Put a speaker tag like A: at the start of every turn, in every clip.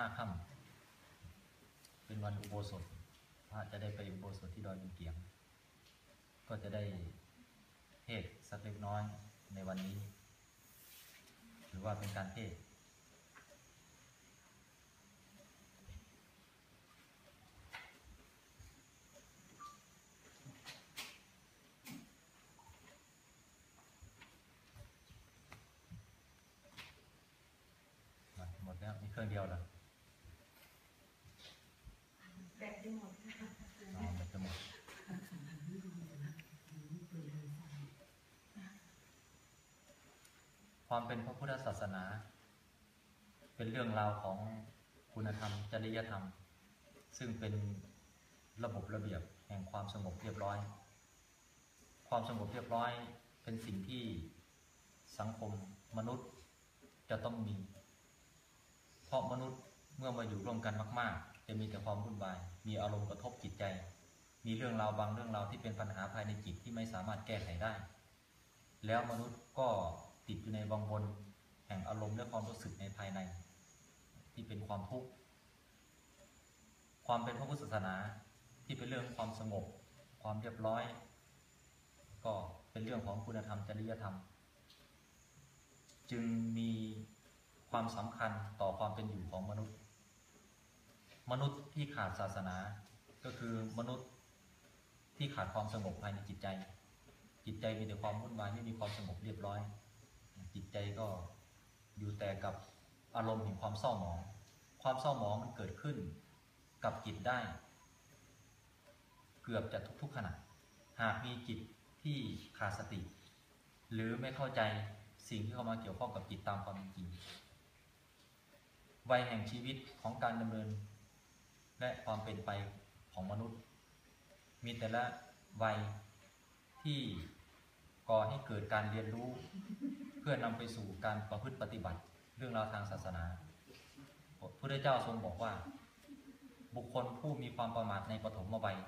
A: ห้าค่ำเป็นวันอุโบสถพระจะได้ไปอุโบสถที่ดอยบุญเกียง ก็จะได้เทศสักเล็กน้อยในวันนี้ หรือว่าเป็นการเทศน์อะหมดแล้วมีเครื่องเดียวเหรอ
B: แบตจะหมดค่ะ
A: อ๋อมันจะหมด ความเป็นพระพุทธศาสนา เป็นเรื่องราวของคุณธรรม จริยธรรม ซึ่งเป็นระบบระเบียบแห่งความสงบเรียบร้อย ความสงบเรียบร้อยเป็นสิ่งที่สังคมมนุษย์จะต้องมี เพราะมนุษย์เมื่อมาอยู่ร่วมกันมาก ๆ จะมีแต่ความวุ่นวาย มีอารมณ์กระทบจิตใจ มีเรื่องราวบางเรื่องราวที่เป็นปัญหาภายในจิตที่ไม่สามารถแก้ไขได้ แล้วมนุษย์ก็ ติดอยู่ในวังวนแห่งอารมณ์และความรู้สึกในภายใน ที่เป็นความทุกข์ความเป็นพระพุทธศาสนาที่เป็นเรื่องความสงบ ความเรียบร้อย ก็เป็นเรื่องของคุณธรรมจริยธรรม จึงมีความสำคัญต่อความเป็นอยู่ของมนุษย์ มนุษย์ที่ขาดศาสนาก็คือมนุษย์ที่ขาดความสงบภายในจิตใจ จิตใจมีแต่ความวุ่นวายไม่มีความสงบเรียบร้อย จิตใจก็อยู่แต่กับอารมณ์แห่งความเศร้าหมอง ความเศร้าหมองมันเกิดขึ้นกับจิตได้ เกือบจะทุกๆขณะหากมีจิตที่ขาดสติ หรือไม่เข้าใจสิ่งที่เข้ามาเกี่ยวข้องกับจิตตามความเป็นจริงวัยแห่งชีวิตของการดำเนิน และความเป็นไปของมนุษย์ มีแต่ละวัยที่ก่อให้เกิดการเรียนรู้ เพื่อนำไปสู่การประพฤติปฏิบัติเรื่องราวทางศาสนาพระพุทธเจ้าทรงบอกว่า บุคคลผู้มีความประมาทในปฐมวัย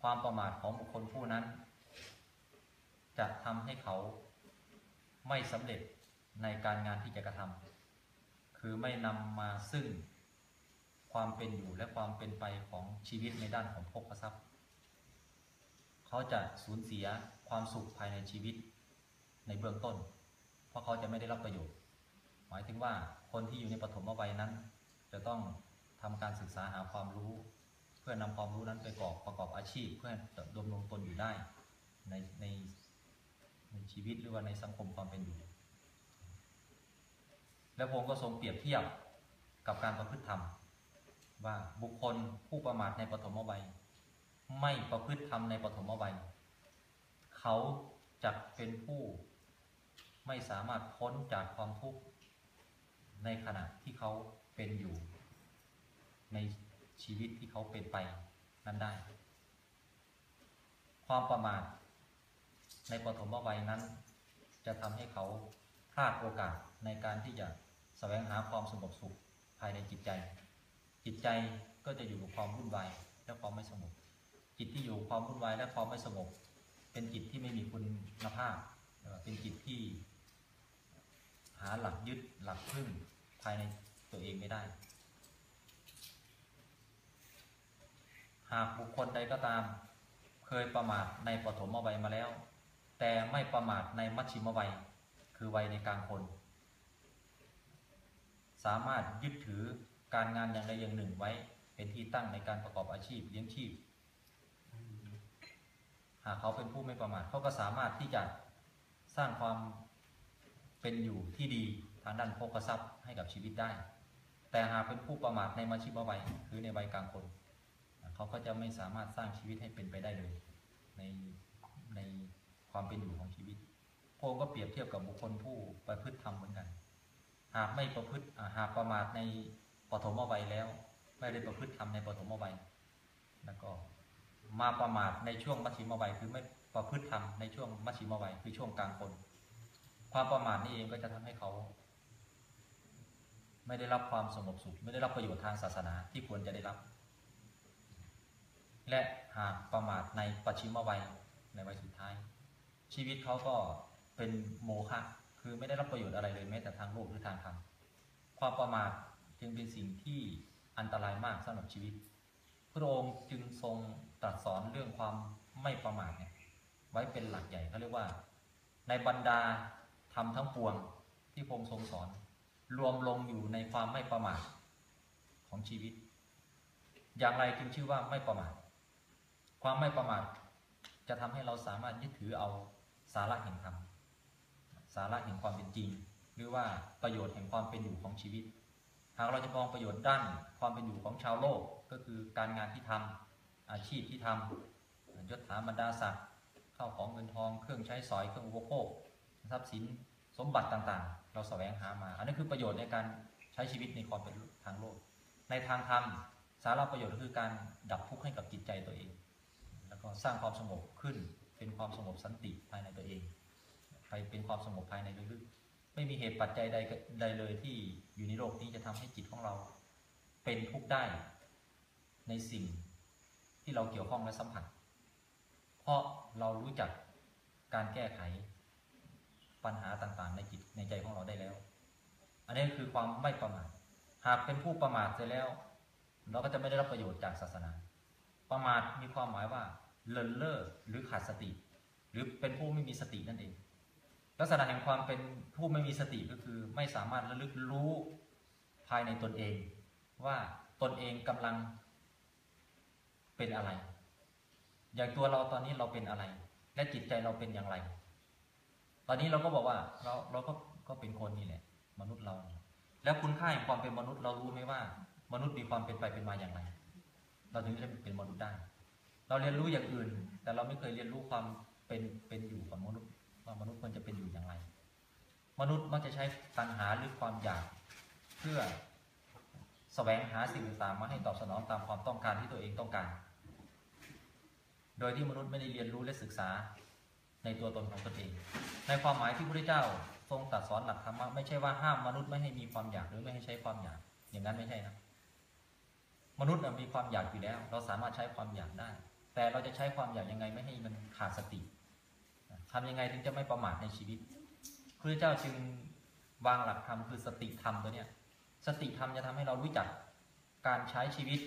A: ความประมาทของบุคคลผู้นั้น จะทำให้เขาไม่สำเร็จในการงานที่จะกระทำคือไม่นำมาซึ่งความเป็นอยู่และความเป็นไปของชีวิตในด้านของภพทรัพย์ เขาจะสูญเสียความสุขภายในชีวิตในเบื้องต้น เพราะเขาจะไม่ได้รับประโยชน์ หมายถึงว่าคนที่อยู่ในปฐมวัยนั้น จะต้องทำการศึกษาหาความรู้ เพื่อนำความรู้นั้นไปประกอบประกอบอาชีพ เพื่อดำรงตนอยู่ได้ในในในชีวิตหรือว่าในสังคมความเป็นอยู่ และพระองค์ก็ทรงเปรียบเทียบกับการประพฤติธรรม ว่าบุคคลผู้ประมาทในปฐมวัย ไม่ประพฤติธรรมในปฐมวัย เขาจะเป็นผู้ไม่สามารถพ้นจากความทุกข์ในขณะที่เขาเป็นอยู่ ในชีวิตที่เขาเป็นไปนั้นได้ ความประมาทในปฐมวัยนั้น จะทำให้เขาพลาดโอกาสในการที่จะแสวงหาความสงบสุขภายในจิตใจ จิตใจก็จะอยู่กับความวุ่นวายและความไม่สงบ จิตที่อยู่ความวุ่นวายและความไม่สงบ เป็นจิตที่ไม่มีคุณภาพเอ่อเป็นจิตที่ หาหลักยึดหลักพึ่งภายในตัวเองไม่ได้ หากบุคคลใดก็ตาม เคยประมาทในปฐมวัยมาแล้ว แต่ไม่ประมาทในมัชชิมวัย คือวัยในกลางคน สามารถยึดถือการงานอย่างใดอย่างหนึ่งไว้เป็นที่ตั้งในการประกอบอาชีพเลี้ยงชีพ หากเขาเป็นผู้ไม่ประมาทเขาก็สามารถที่จะสร้างความเป็นอยู่ที่ดีทางด้านโภคทรัพย์ให้กับชีวิตได้ แต่หากเป็นผู้ประมาทในมัชชิมวัยคือในวัยกลางคน เขาก็จะไม่สามารถสร้างชีวิตให้เป็นไปได้เลย ในในความเป็นอยู่ของชีวิตพงก็เปรียบเทียบกับบุคคลผู้ประพฤติธรรมเหมือนกัน หากไม่ประพฤติหากประมาทในปฐมวัยแล้ว ไม่ได้ประพฤติธรรมในปฐมวัยแล้วก็ มาประมาทในช่วงมัชชิมวัยคือไม่ประพฤติธรรมในช่วงมัชชิมวัยคือช่วงกลางคน ความประมาทนี่เองก็จะทำให้เขา ไม่ได้รับความสงบสุข ไม่ได้รับประโยชน์ทางศาสนาที่ควรจะได้รับ และหากประมาทในปัจฉิมวัยในวัยสุดท้าย ชีวิตเขาก็เป็นโมฆะคือไม่ได้รับประโยชน์อะไรเลยแม้แต่ทางโลกหรือทางธรรมความประมาทจึงเป็นสิ่งที่อันตรายมากสำหรับชีวิต พระองค์จึงทรง ตรัสสอนเรื่องความไม่ประมาทเนี่ยไว้เป็นหลักใหญ่เขาเรียกว่า ในบรรดาธรรมทั้งปวงที่พระองค์ทรงสอน รวมลงอยู่ในความไม่ประมาทของชีวิต อย่างไรจึงชื่อว่าไม่ประมาทความไม่ประมาทจะทำให้เราสามารถยึดถือเอาสาระแห่งธรรมสาระแห่งความเป็นจริง หรือว่าประโยชน์แห่งความเป็นอยู่ของชีวิต หากเราจะมองประโยชน์ด้านความเป็นอยู่ของชาวโลกก็คือการงานที่ทำ อาชีพที่ทำยศถาบรรดาศักดิ์เข้าของเงินทองเครื่องใช้สอยเครื่องอุปโภคทรัพย์สินสมบัติต่างๆ เราแสวงหามา อันนี้คือประโยชน์ในการใช้ชีวิตในความเป็นทางโลก ในทางธรรมสาระประโยชน์คือการดับทุกข์ให้กับจิตใจตัวเอง แล้วก็สร้างความสงบขึ้นเป็นความสงบสันติภายในตัวเองไปเป็นความสงบภายในลึกๆไม่มีเหตุปัจจัยใดใดเลยที่อยู่ในโลกนี้จะทำให้จิตของเรา เป็นทุกข์ได้ในสิ่ง ที่เราเกี่ยวข้องและสัมผัส เพราะเรารู้จักการแก้ไขปัญหาต่างๆ ในจิตในใจของเราได้แล้ว อันนี้คือความไม่ประมาท หากเป็นผู้ประมาทเสร็จแล้ว เราก็จะไม่ได้รับประโยชน์จากศาสนา ประมาทมีความหมายว่าเลินเล่อหรือขาดสติ หรือเป็นผู้ไม่มีสตินั่นเอง ลักษณะแห่งความเป็นผู้ไม่มีสติก็คือไม่สามารถระลึกรู้ภายในตนเอง ว่าตนเองกำลัง เป็นอะไร อย่างตัวเราตอนนี้เราเป็นอะไร และจิตใจเราเป็นอย่างไร ตอนนี้เราก็บอกว่าเราเราก็ก็เป็นคนนี่แหละ มนุษย์เรา แล้วคุณค่าแห่งความเป็นมนุษย์เรารู้ไหมว่า มนุษย์มีความเป็นไปเป็นมาอย่างไร เราถึงจะเป็นมนุษย์ได้ เราเรียนรู้อย่างอื่น แต่เราไม่เคยเรียนรู้ความเป็นเป็นอยู่ของมนุษย์ว่ามนุษย์ควรจะเป็นอยู่อย่างไร มนุษย์มักจะใช้ตัณหาหรือความอยากเพื่อแสวงหาสิ่งต่างๆมาให้ตอบสนองตามความต้องการที่ตัวเองต้องการ โดยที่มนุษย์ไม่ได้เรียนรู้และศึกษาในตัวตนของตนเอง ในความหมายที่พระเจ้าทรงตรัสสอนหลักธรรมะไม่ใช่ว่าห้ามมนุษย์ไม่ให้มีความอยากหรือไม่ให้ใช้ความอยาก อย่างนั้นไม่ใช่นะมนุษย์มีความอยากอยู่แล้ว เราสามารถใช้ความอยากได้ แต่เราจะใช้ความอยากยังไงไม่ให้มันขาดสติทำยังไงถึงจะไม่ประมาทในชีวิตพระเจ้าจึงวางหลักธรรมคือสติธรรมตัวเนี้ยสติธรรมจะทำให้เรารู้จักการใช้ชีวิต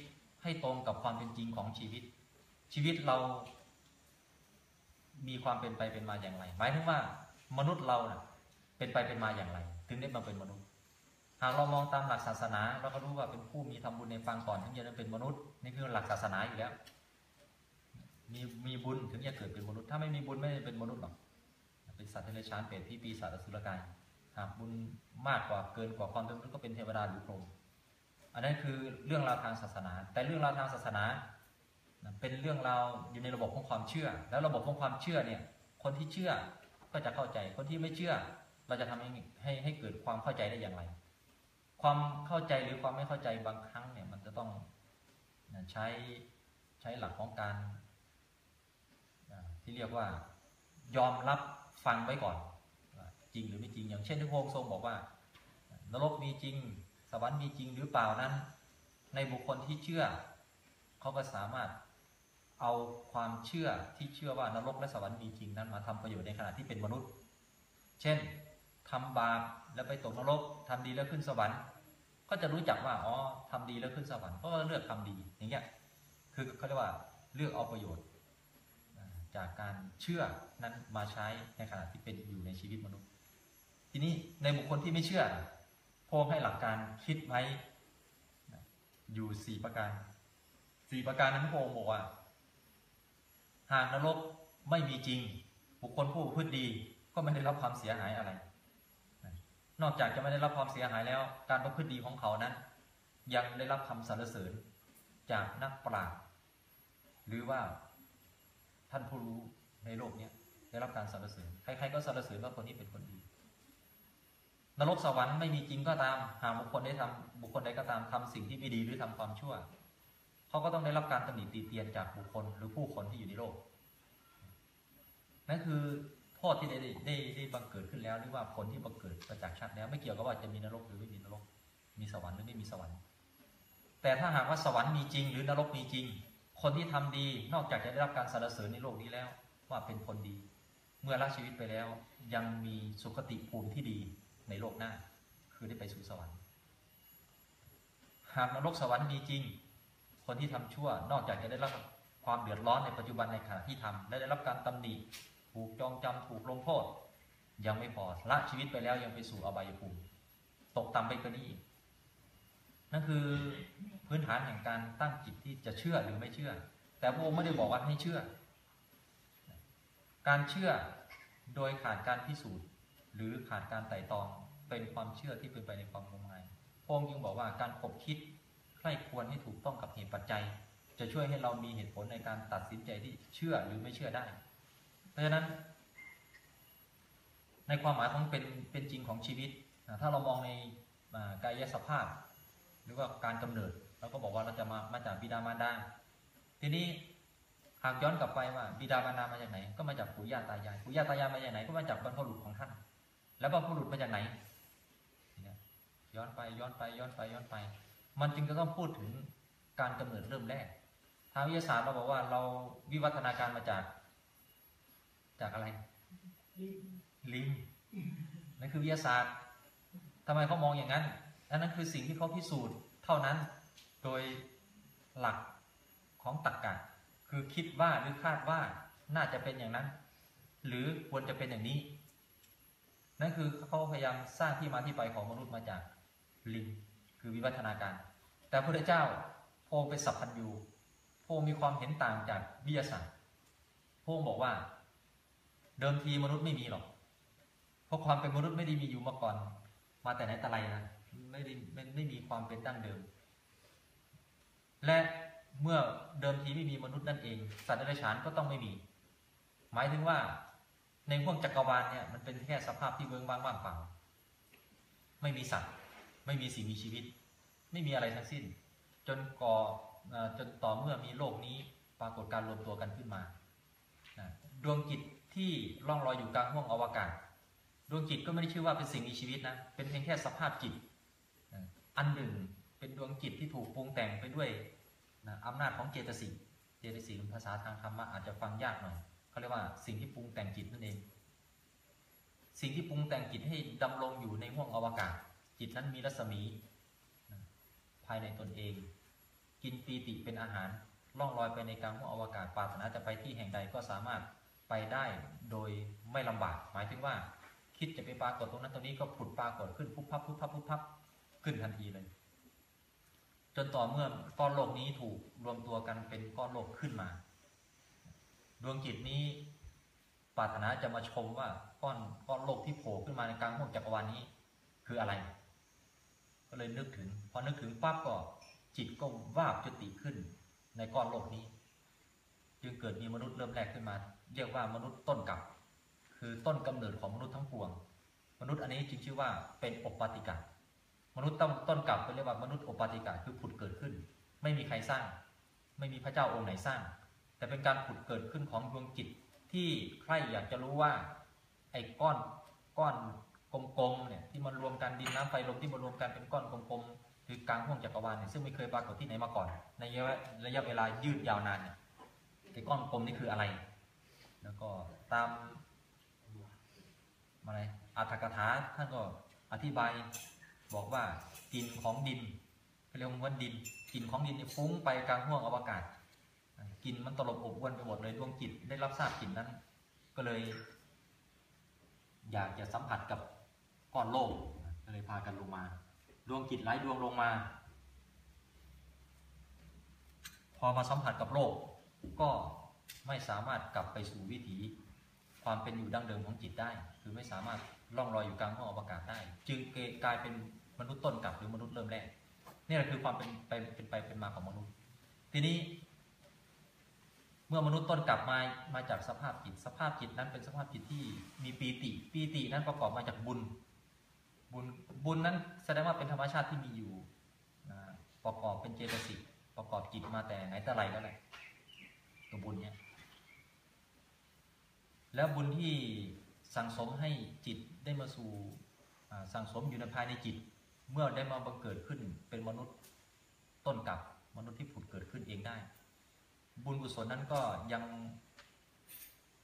A: ให้ตรงกับความเป็นจริงของชีวิต ชีวิตเรา มีความเป็นไปเป็นมาอย่างไร หมายถึงว่ามนุษย์เราเน่ะ เป็นไปเป็นมาอย่างไร ถึงได้มาเป็นมนุษย์ หากเรามองตามหลักศาสนา เราก็รู้ว่าเป็นผู้มีทำบุญในฟังก่อนถึงจะได้เป็นมนุษย์นี่คือหลักศาสนาอยู่แล้ว มีมีบุญถึงจะเกิดเป็นมนุษย์ ถ้าไม่มีบุญไม่ได้เป็นมนุษย์หรอกเป็นสัตว์เดรัจฉานเปรตพี่ปีศาจสุรกายหากบุญมากกว่าเกินกว่าความเป็นมนุษย์ก็เป็นเทวดาหรือพรหมอันนั้นคือเรื่องราวทางศาสนา แต่เรื่องราวทางศาสนา เป็นเรื่องราวอยู่ในระบบของความเชื่อ แล้วระบบของความเชื่อเนี่ย คนที่เชื่อก็จะเข้าใจ คนที่ไม่เชื่อ เราจะทำให้ให้ให้เกิดความเข้าใจได้อย่างไร ความเข้าใจหรือความไม่เข้าใจบางครั้งเนี่ย มันจะต้องใช้ใช้หลักของการที่เรียกว่ายอมรับฟังไว้ก่อนจริงหรือไม่จริง อย่างเช่นที่พระองค์ทรงบอกว่านรกมีจริง สวรรค์มีจริงหรือเปล่านั้น ในบุคคลที่เชื่อ เขาก็สามารถ เอาความเชื่อที่เชื่อว่านรกและสวรรค์มีจริงนั้นมาทำประโยชน์ในขณะที่เป็นมนุษย์ เช่นทำบาปแล้วไปตกนรกทำดีแล้วขึ้นสวรรค์ ก็จะรู้จักว่าอ๋อทำดีแล้วขึ้นสวรรค์ก็เลือกทำดีอย่างเงี้ยคือเขาเรียกว่าเลือกเอาประโยชน์ จากการเชื่อนั้นมาใช้ในขณะที่เป็นอยู่ในชีวิตมนุษย์ ทีนี้ในบุคคลที่ไม่เชื่อพงให้หลักการคิดไว้อยู่สี่ประการสี่ประการนั้นพงบอกว่า หากนรกไม่มีจริง บุคคลผู้พูดดีก็ไม่ได้รับความเสียหายอะไร นอกจากจะไม่ได้รับความเสียหายแล้ว การประพฤติดีของเขานั้น ยังได้รับคำสรรเสริญจากนักปราชญ์หรือว่าท่านผู้รู้ในโลกนี้ได้รับการสรรเสริญ ใครๆก็สรรเสริญว่าคนนี้เป็นคนดี นรกสวรรค์ไม่มีจริงก็ตาม หากบุคคลได้ทำบุคคลใดก็ตามทำสิ่งที่ไม่ดีหรือทำความชั่ว เขาก็ต้องได้รับการตำหนิตีเตียนจากบุคคลหรือผู้คนที่อยู่ในโลก นั่นคือโทษที่ได้ได้ได้บังเกิดขึ้นแล้วหรือว่าผลที่บังเกิดประจักษ์ชัดแล้วไม่เกี่ยวกับว่าจะมีนรกหรือไม่มีนรก มีสวรรค์หรือไม่มีสวรรค์ แต่ถ้าหากว่าสวรรค์มีจริง หรือนรกมีจริง คนที่ทำดีนอกจากจะได้รับการสรรเสริญในโลกนี้แล้ว ว่าเป็นคนดี เมื่อละชีวิตไปแล้ว ยังมีสุคติภูมิที่ดีในโลกหน้า คือได้ไปสู่สวรรค์ หากนรกสวรรค์มีจริง คนที่ทำชั่วนอกจากจะได้รับความเดือดร้อนในปัจจุบันในขณะที่ทำและได้รับการตำหนิถูกจองจำถูกลงโทษ ยังไม่พอละชีวิตไปแล้วยังไปสู่อบายภูมิตกต่ำไปกว่านี้อีกนั่นคือพื้นฐานแห่งการตั้งจิตที่จะเชื่อหรือไม่เชื่อ แต่พระองค์ไม่ได้บอกว่าให้เชื่อ การเชื่อโดยขาดการพิสูจน์ หรือขาดการไต่ตองเป็นความเชื่อที่เป็นไปในความงมงายพระองค์ยังบอกว่าการขบคิด ใคร่ควรให้ถูกต้องกับเหตุปัจจัย จะช่วยให้เรามีเหตุผลในการตัดสินใจที่เชื่อหรือไม่เชื่อได้ เพราะฉะนั้น ในความหมายของเป็นเป็นจริงของชีวิต ถ้าเรามองในกายสภาพ หรือว่าการกำเนิดเราก็บอกว่าเราจะมามาจากบิดามารดาทีนี้หากย้อนกลับไปว่าบิดามารดามาจากไหน ก็มาจากปู่ย่าตายายปู่ย่าตายายมาจากไหนก็มาจากบรรพบุรุษของท่าน แล้วบรรพบุรุษมาจากไหนย้อนไปย้อนไปย้อนไปย้อนไป มันจึงจะต้องพูดถึงการกำเนิดเริ่มแรก ทางวิทยาศาสตร์เราบอกว่าเราวิวัฒนาการมาจาก จากอะไร ลิงนั่นคือวิทยาศาสตร์ทำไมเขามองอย่างนั้นอันนั้นคือสิ่งที่เขาพิสูจน์เท่านั้นโดยหลักของตรรกะคือคิดว่าหรือคาดว่าน่าจะเป็นอย่างนั้น หรือควรจะเป็นอย่างนี้ นั่นคือเขาพยายามสร้างที่มาที่ไปของมนุษย์มาจากลิง คือวิวัฒนาการ แต่พระเจ้าพงเป็นสัพพัญญูพงมีความเห็นต่างจากวิทยาศาสตร์พงบอกว่า เดิมทีมนุษย์ไม่มีหรอก เพราะความเป็นมนุษย์ไม่ได้มีอยู่มาก่อน มาแต่ไหนแต่ไรนะไม่ได้ไม่ไม่มีความเป็นดั้งเดิม และเมื่อเดิมทีไม่มีมนุษย์นั่นเอง สัตว์เดรัจฉานก็ต้องไม่มี หมายถึงว่าในพวกจักรวาลเนี่ยมันเป็นแค่สภาพที่เบื้องว่างว่างเปล่าไม่มีสัตว์ ไม่มีสิ่งมีชีวิต ไม่มีอะไรทั้งสิ้น จนก่อจนต่อเมื่อมีโลกนี้ปรากฏการรวมตัวกันขึ้นมา ดวงจิตที่ล่องลอยอยู่กลางห้วงอวกาศ ดวงจิตก็ไม่ได้ชื่อว่าเป็นสิ่งมีชีวิตนะ เป็นเพียงแค่สภาพจิต อันหนึ่งเป็นดวงจิตที่ถูกปรุงแต่งไปด้วยนะอำนาจของเจตสิก เจตสิกภาษาทางธรรมะอาจจะฟังยากหน่อยเขาเรียกว่าสิ่งที่ปรุงแต่งจิตนั่นเอง สิ่งที่ปรุงแต่งจิตให้ดำรงอยู่ในห้วงอวกาศ จิตนั้นมีรัศมี ภายในตนเอง กินปีติเป็นอาหาร ล่องลอยไปในกลางห้วงอวกาศปรารถนาจะไปที่แห่งใดก็สามารถไปได้โดยไม่ลำบาก หมายถึงว่า คิดจะไปปรากฏตรงนั้นตรงนี้ก็ผุดปรากฏขึ้นพุบพับพุบพับพุบพับขึ้นทันทีเลย จนต่อเมื่อก้อนโลกนี้ถูกรวมตัวกันเป็นก้อนโลกขึ้นมา ดวงจิตนี้ปรารถนาจะมาชมว่าก้อนก้อนโลกที่โผล่ขึ้นมาในกลางห้วงจักรวาลนี้ คืออะไร ก็เลยนึกถึง พอนึกถึงปั๊บก็จิตก็วาบจุติขึ้น ในก้อนโลกนี้ จึงเกิดมีมนุษย์เริ่มแรกขึ้นมา เรียกว่ามนุษย์ต้นกับ คือต้นกำเนิดของมนุษย์ทั้งปวง มนุษย์อันนี้จึงชื่อว่าเป็นอปาติกะมนุษย์ต้นต้นกลับไปเรียกว่ามนุษย์อปาติกะคือผุดเกิดขึ้น ไม่มีใครสร้าง ไม่มีพระเจ้าองค์ไหนสร้าง แต่เป็นการผุดเกิดขึ้นของดวงจิตที่ใครอยากจะรู้ว่าไอ้ก้อนก้อน ลมๆเนี่ยที่มันรวมกันดินน้ำไฟลมที่มารวมกันเป็นก้อนกลมๆคือกลางห้วงจักรวาลเนี่ยซึ่งไม่เคยปรากฏที่ไหนมาก่อน ในระยะระยะเวลายืดยาวนานเนี่ยไอ้ก้อนกลมนี่คืออะไร แล้วก็ตามอะไรอัตถกถาท่านก็อธิบายบอกว่ากลิ่นของดินเขาเรียกว่าดินกลิ่นของดินเนี่ยฟุ้งไปกลางห้วงอวกาศกลิ่นมันตลบอบอวนไปหมดเลยดวงจิตได้รับทราบกลิ่นนั้น ก็เลย อยากจะสัมผัสกับ ก้อนโลกก็เลยพากันลงมา ดวงจิตหลายดวงลงมา พอมาสัมผัสกับโลก ก็ไม่สามารถกลับไปสู่วิถีความเป็นอยู่ดั้งเดิมของจิตได้ คือไม่สามารถล่องลอยอยู่กลางห้องอวกาศได้ จึงกลายเป็นมนุษย์ต้นกลับหรือมนุษย์เริ่มแรกนี่แหละคือความเป็นไปเป็นไปเป็นมาของมนุษย์ ทีนี้ เมื่อมนุษย์ต้นกลับมามาจากสภาพจิต สภาพจิตนั้นเป็นสภาพจิตที่มีปีติปีตินั้นประกอบมาจากบุญ บุญบุญนั้นแสดงว่าเป็นธรรมชาติที่มีอยู่นะประกอบเป็นเจตสิกประกอบจิตมาแต่ไหนแต่ไรแล้วแหละตัวบุญเนี่ยแล้วบุญที่สั่งสมให้จิตได้มาสู่สั่งสมอยู่ในภายในจิต เมื่อได้มาบังเกิดขึ้นเป็นมนุษย์ต้นกับมนุษย์ที่ผุดเกิดขึ้นเองได้ บุญกุศลนั้นก็ยัง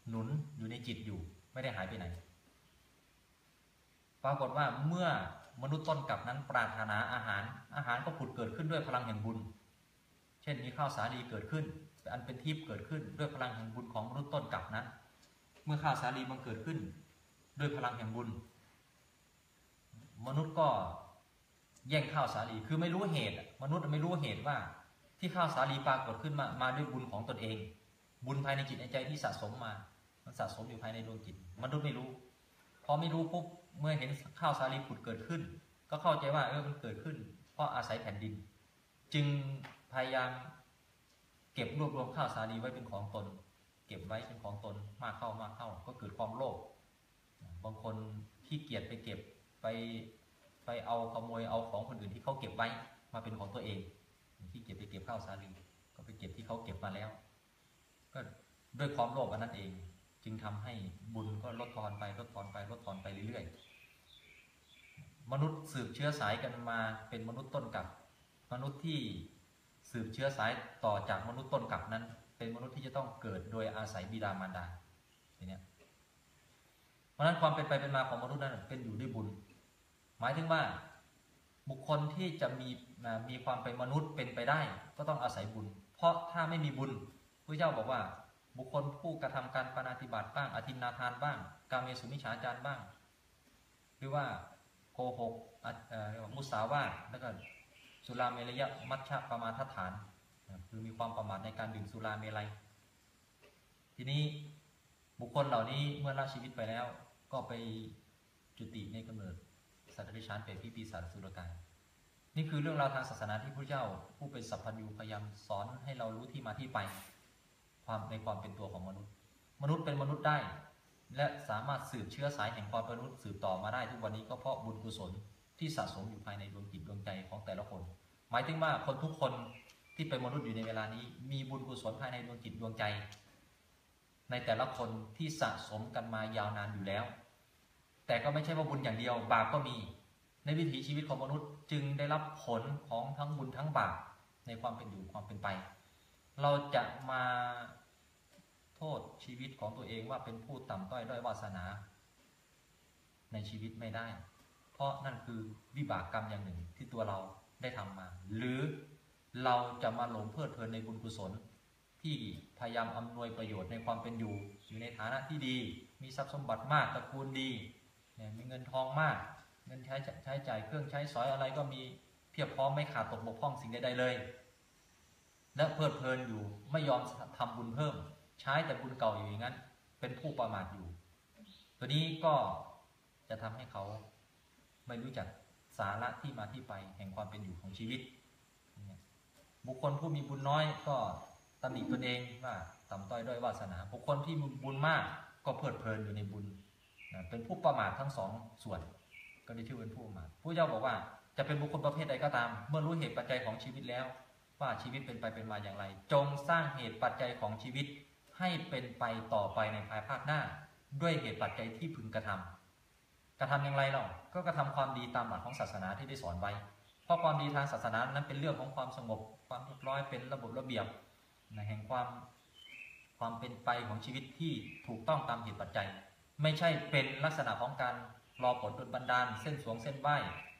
A: หนุนอยู่ในจิตอยู่ไม่ได้หายไปไหน ปรากฏว่าเมื่อมนุษย์ต้นกับนั้นปรารถนาอาหาร อาหารก็ผุดเกิดขึ้นด้วยพลังแห่งบุญ เช่นมีข้าวสาลีเกิดขึ้น อันเป็นทิพย์เกิดขึ้นด้วยพลังแห่งบุญของมนุษย์ต้นกับนั้น เมื่อข้าวสาลีมันเกิดขึ้น ด้วยพลังแห่งบุญ มนุษย์ก็แย่งข้าวสาลีคือไม่รู้เหตุ มนุษย์ไม่รู้เหตุว่า ที่ข้าวสาลีปรากฏขึ้นมามาด้วยบุญของตนเอง บุญภายในจิตในใจที่สะสมมา มันสะสมอยู่ภายในดวงจิต มนุษย์ไม่รู้ พอไม่รู้ปุ๊บ เมื่อเห็นข้าวสาลีผุดเกิดขึ้น ก็เข้าใจว่าเออมันเกิดขึ้น เพราะอาศัยแผ่นดิน จึงพยายามเก็บรวบรวมข้าวสาลีไว้เป็นของตน เก็บไว้เป็นของตนมากเข้ามากเข้า ก็เกิดความโลภบางคนขี้เกียจไปเก็บไปไปเอาขโมยเอาของคนอื่นที่เขาเก็บไว้มาเป็นของตัวเองขี้เกียจไปเก็บข้าวสาลีก็ไปเก็บที่เขาเก็บมาแล้ว ก็ด้วยความโลภอันนั้นเอง จึงทำให้บุญก็ลดทอนไปลดทอนไปลดทอนไปเรื่อยๆ มนุษย์สืบเชื้อสายกันมาเป็นมนุษย์ต้นกับ มนุษย์ที่สืบเชื้อสายต่อจากมนุษย์ต้นกับนั้น เป็นมนุษย์ที่จะต้องเกิดโดยอาศัยบิดามารดาทีเนี้ยเพราะนั้นความเป็นไปเป็นมาของมนุษย์นั้นเป็นอยู่ด้วยบุญ หมายถึงว่าบุคคลที่จะมีมีความเป็นมนุษย์เป็นไปได้ ก็ต้องอาศัยบุญ เพราะถ้าไม่มีบุญพระเจ้าบอกว่า บุคคลผู้กระทำการปานาติบาตบ้าง อธินาทานบ้าง กาเมสุมิชฌาจารบ้าง หรือว่าโกหกมุสาวาทแล้วก็สุราเมรยะมัชฌะประมาทฐาน คือมีความประมาทในการดื่มสุราเมลัย ทีนี้บุคคลเหล่านี้เมื่อละชีวิตไปแล้ว ก็ไปจุติในกำเนิดสัตว์เดรัจฉานเป็นพิปีศาจสุรกายนี่คือเรื่องราวทางศาสนาที่พระเจ้าผู้เป็นสัพพัญญูพยายามสอนให้เรารู้ที่มาที่ไป ความในความเป็นตัวของมนุษย์ มนุษย์เป็นมนุษย์ได้ และสามารถสืบเชื้อสายแห่งความเป็นมนุษย์สืบต่อมาได้ ทุกวันนี้ก็เพราะบุญกุศลที่สะสมอยู่ภายในดวงจิตดวงใจของแต่ละคน หมายถึงว่าคนทุกคนที่เป็นมนุษย์อยู่ในเวลานี้ มีบุญกุศลภายในดวงจิตดวงใจ ในแต่ละคนที่สะสมกันมายาวนานอยู่แล้ว แต่ก็ไม่ใช่ว่าบุญอย่างเดียวบาปก็มี ในวิถีชีวิตของมนุษย์จึงได้รับผลของทั้งบุญทั้งบาปในความเป็นอยู่ความเป็นไป เราจะมาโทษชีวิตของตัวเองว่าเป็นผู้ต่ำต้อยด้อยวาสนา ในชีวิตไม่ได้ เพราะนั่นคือวิบากกรรมอย่างหนึ่งที่ตัวเราได้ทำมา หรือเราจะมาหลงเพลิดเพลินในบุญกุศล ที่พยายามอำนวยประโยชน์ในความเป็นอยู่ อยู่ในฐานะที่ดี มีทรัพย์สมบัติมากตระกูลดีมีเงินทองมาก เงินใช้ใช้จ่ายเครื่องใช้สอยอะไรก็มีเพียบพร้อมไม่ขาดตกบกพร่องสิ่งใดๆเลย และเพลิดเพลินอยู่ไม่ยอมทำบุญเพิ่ม ใช้แต่บุญเก่าอยู่อย่างนั้น เป็นผู้ประมาทอยู่ ตัวนี้ก็จะทำให้เขาไม่รู้จักสาระที่มาที่ไปแห่งความเป็นอยู่ของชีวิต บุคคลผู้มีบุญน้อยก็ตำหนิตนเองว่าต่ำต้อยด้อยวาสนา บุคคลที่มีบุญมากก็เพลิดเพลินอยู่ในบุญ เป็นผู้ประมาททั้งสองส่วน ก็ได้ชื่อเป็นผู้ประมาทผู้เจ้าบอกว่าจะเป็นบุคคลประเภทใดก็ตาม เมื่อรู้เหตุปัจจัยของชีวิตแล้ว ว่าชีวิตเป็นไปเป็นมาอย่างไร จงสร้างเหตุปัจจัยของชีวิตให้เป็นไปต่อไปในภายภาคหน้า ด้วยเหตุปัจจัยที่พึงกระทำกระทำอย่างไรเราก็กระทำความดีตามหลักของศาสนาที่ได้สอนไว้ เพราะความดีทางศาสนานั้นเป็นเรื่องของความสงบ ความเรียบร้อยเป็นระบบระเบียบนแห่งความความเป็นไปของชีวิตที่ถูกต้องตามเหตุปัจจัย ไม่ใช่เป็นลักษณะของการรอผลดลบันดาล เส้นสวงเส้นไหว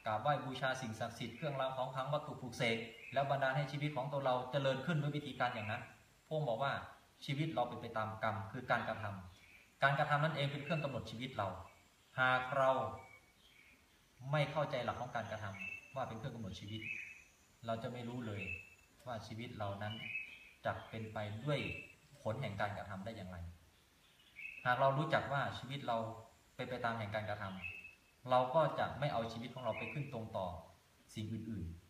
A: กราบไหว้บูชาสิ่งศักดิ์สิทธิ์เครื่องรางของขลังวัตถุปลูกเสก แล้วบันดาลให้ชีวิตของตัวเราเจริญขึ้นด้วยวิธีการอย่างนั้นพวกบอกว่าชีวิตเราเป็นไปตามกรรมคือการกระทำการกระทำนั้นเองเป็นเครื่องกำหนดชีวิตเรา หากเราไม่เข้าใจหลักของการกระทำว่าเป็นเครื่องกำหนดชีวิต เราจะไม่รู้เลยว่าชีวิตเรานั้นจะเป็นไปด้วยผลแห่งการกระทำได้อย่างไร หากเรารู้จักว่าชีวิตเราเป็นไปตามแห่งการกระทำเราก็จะไม่เอาชีวิตของเราไปขึ้นตรงต่อสิ่งอื่นๆ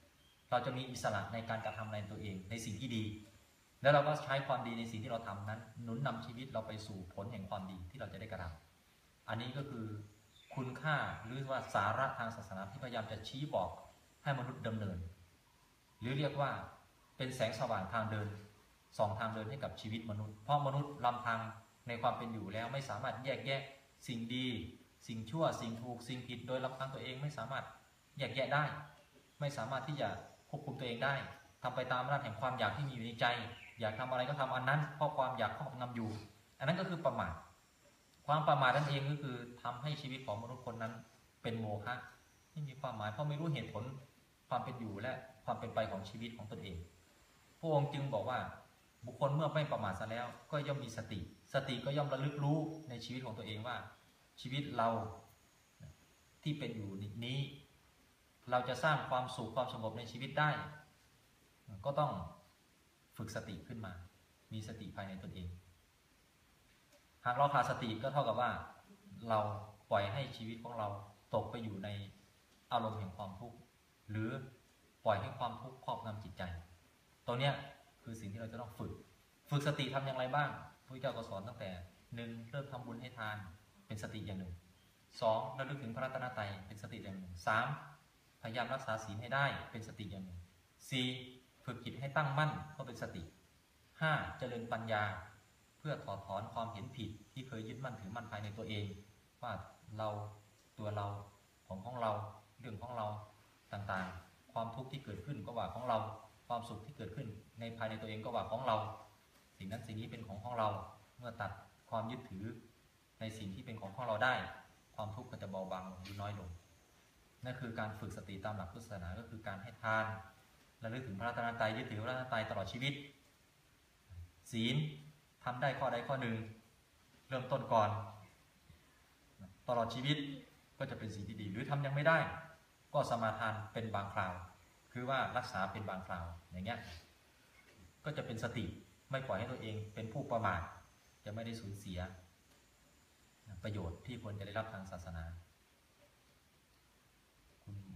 A: เราจะมีอิสระในการกระทำในตัวเองในสิ่งที่ดี แล้วเราก็ใช้ความดีในสิ่งที่เราทำนั้นหนุนนำชีวิตเราไปสู่ผลแห่งความดีที่เราจะได้กระทำอันนี้ก็คือคุณค่าหรือว่าสาระทางศาสนาที่พยายามจะชี้บอกให้มนุษย์ดำเนิน หรือเรียกว่าเป็นแสงสว่างทางเดินสองทางเดินให้กับชีวิตมนุษย์ เพราะมนุษย์ลำพังในความเป็นอยู่แล้วไม่สามารถแยกแยะสิ่งดี สิ่งชั่ว สิ่งถูก สิ่งผิดโดยลำพังตัวเองไม่สามารถแยกแยะได้ ไม่สามารถที่จะ ควบคุมตัวเองได้ทำไปตามอำนาจแห่งความอยากที่มีอยู่ในใจ อยากทำอะไรก็ทำอันนั้นเพราะความอยากครอบงำอยู่ อันนั้นก็คือประมาทความประมาทนั่นเองก็คือทำให้ชีวิตของมนุษย์คนนั้นเป็นโมฆะไม่มีความหมายเพราะไม่รู้เหตุผลความเป็นอยู่และความเป็นไปของชีวิตของตนเองพระองค์จึงบอกว่าบุคคลเมื่อไม่ประมาทซะแล้ว ก็ย่อมมีสติ สติก็ย่อมระลึกรู้ในชีวิตของตัวเองว่า ชีวิตเราที่เป็นอยู่นี้ เราจะสร้างความสุขความสงบในชีวิตได้ ก็ต้องฝึกสติขึ้นมา มีสติภายในตนเอง หากเราขาดสติก็เท่ากับว่า เราปล่อยให้ชีวิตของเราตกไปอยู่ในอารมณ์แห่งความทุกข์หรือปล่อยให้ความทุกข์ครอบงำจิตใจตรงเนี้ยคือสิ่งที่เราจะต้องฝึก ฝึกสติทำอย่างไรบ้างพระเจ้าก็สอนตั้งแต่หนึ่งเริ่มทำบุญให้ทานเป็นสติอย่างหนึ่งสองระลึกถึงพระรัตนตรัยเป็นสติอย่างหนึ่งสาม พยายามรักษาศีลให้ได้เป็นสติอย่างหนึ่งสี่ฝึกจิตให้ตั้งมั่นก็เป็นสติห้าเจริญปัญญา เพื่อถอดถอนความเห็นผิดที่เคยยึดมั่นถือมั่นภายในตัวเอง ว่าเราตัวเราของของเราเรื่องของเราต่างๆ ความทุกข์ที่เกิดขึ้นก็ว่าของเรา ความสุขที่เกิดขึ้น ในภายในตัวเองก็ว่าของเรา สิ่งนั้นสิ่งนี้เป็นของของเรา เมื่อตัดความยึดถือในสิ่งที่เป็นของของเราได้ ความทุกข์ก็จะเบาบางลงหรือน้อยลง นั่นคือการฝึกสติตามหลักพุทธศาสนาก็คือการให้ทานระลึกถึงพระรัตนตรัยยึดถือพระรัตนตรัยตลอดชีวิต ศีลทำได้ข้อใดข้อหนึ่ง เริ่มต้นก่อน ตลอดชีวิตก็จะเป็นสิ่งที่ดี หรือทำยังไม่ได้ ก็สมาทานเป็นบางคราว คือว่ารักษาเป็นบางคราวอย่างเงี้ยก็จะเป็นสติไม่ปล่อยให้ตัวเองเป็นผู้ประมาทจะไม่ได้สูญเสีย ประโยชน์ที่ควรจะได้รับทางศาสนา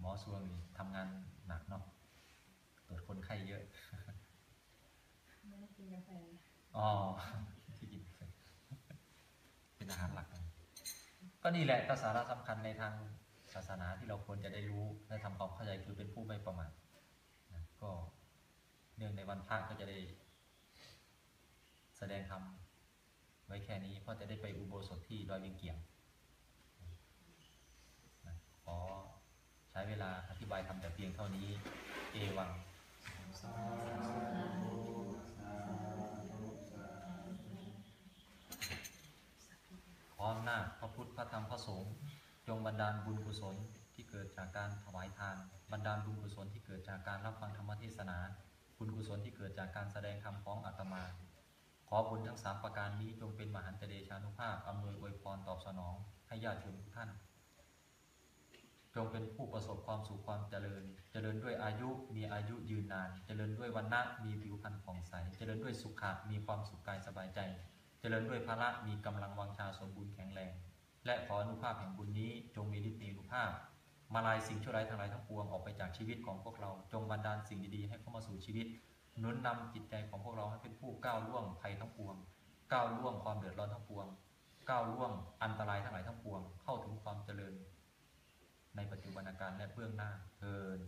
A: อสวงนี่ทำงานหนักเนาะตรวจคนไข้เยอะ
B: ไม่ได้กินกาแฟ
A: อ๋อที่กินเป็นอาหารหลักเลยก็นี่แหละก็สาระสำคัญในทางศาสนาที่เราควรจะได้รู้และทำความเข้าใจคือเป็นผู้ไม่ประมาทนะก็เนื่องในวันพระก็จะได้ แสดงธรรมไว้แค่นี้เพราะจะได้ไปอุโบสถที่ดอยเวียงเกียงนะขอใช้เวลาอธิบายทำแต่เพียงเท่านี้ เอวังพร้อมหน้าพระพุทธพระธรรมพระสงฆ์จงบันดาลบุญกุศลที่เกิดจากการถวายทาน บันดาลบุญกุศลที่เกิดจากการรับฟังธรรมเทศนา บุญกุศลที่เกิดจากการแสดงธรรมของอาตมา ขอบุญทั้งสามประการนี้จงเป็นมหันตเดชานุภาพอำนวยอวยพรตอบสนอง ให้ญาติโยมทุกท่าน จงเป็นผู้ประสบความสุขความเจริญ เจริญด้วยอายุมีอายุยืนนาน เจริญด้วยวันนะมีผิวพรรณผ่องใส เจริญด้วยสุขะมีความสุขกายสบายใจ เจริญด้วยพระมีกำลังวังชาสมบูรณ์แข็งแรง และขออนุภาพแห่งบุญนี้จงมีฤทธิ์มีอนุภาพ มาลายสิ่งชั่วร้ายทั้งหลายทั้งปวงออกไปจากชีวิตของพวกเรา จงบันดาลสิ่งดีๆให้เข้ามาสู่ชีวิตนุนนำจิตใจของพวกเราให้เป็นผู้ก้าวล่วงภัยทั้งปวง ก้าวล่วงความเดือดร้อนทั้งปวง ก้าวล่วงอันตรายทั้งหลายทั้งปวง เข้าถึงความเจริญ ในปัจจุบันการและเบื้องหน้าเทิน